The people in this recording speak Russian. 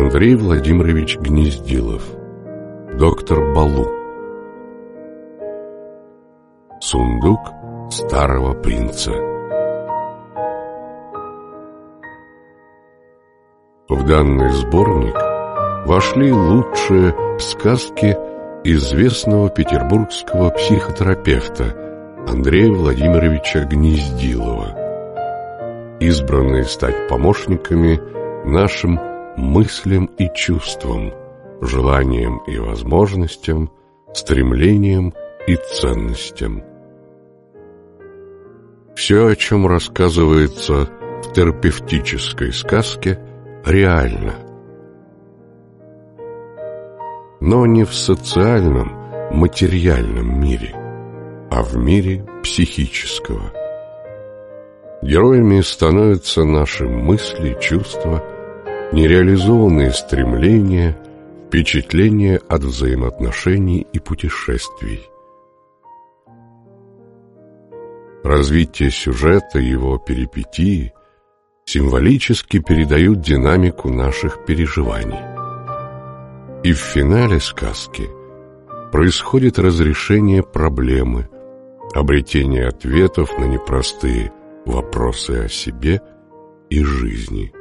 Андрей Владимирович Гнездилов. Доктор Балу. Сундук старого принца. В данный сборник вошли лучшие сказки известного петербургского психотерапевта Андрея Владимировича Гнездилова, избранные стать помощниками нашим мыслям и чувствам, желаниям и возможностям, стремлениям и ценностям. Все, о чем рассказывается в терапевтической сказке, реально. Но не в социальном, материальном мире, а в мире психического. Героями становятся наши мысли, чувства, нереализованные стремления, впечатления от взаимоотношений и путешествий. Развитие сюжета и его перипетии символически передают динамику наших переживаний. И в финале сказки происходит разрешение проблемы, обретение ответов на непростые вопросы о себе и жизни –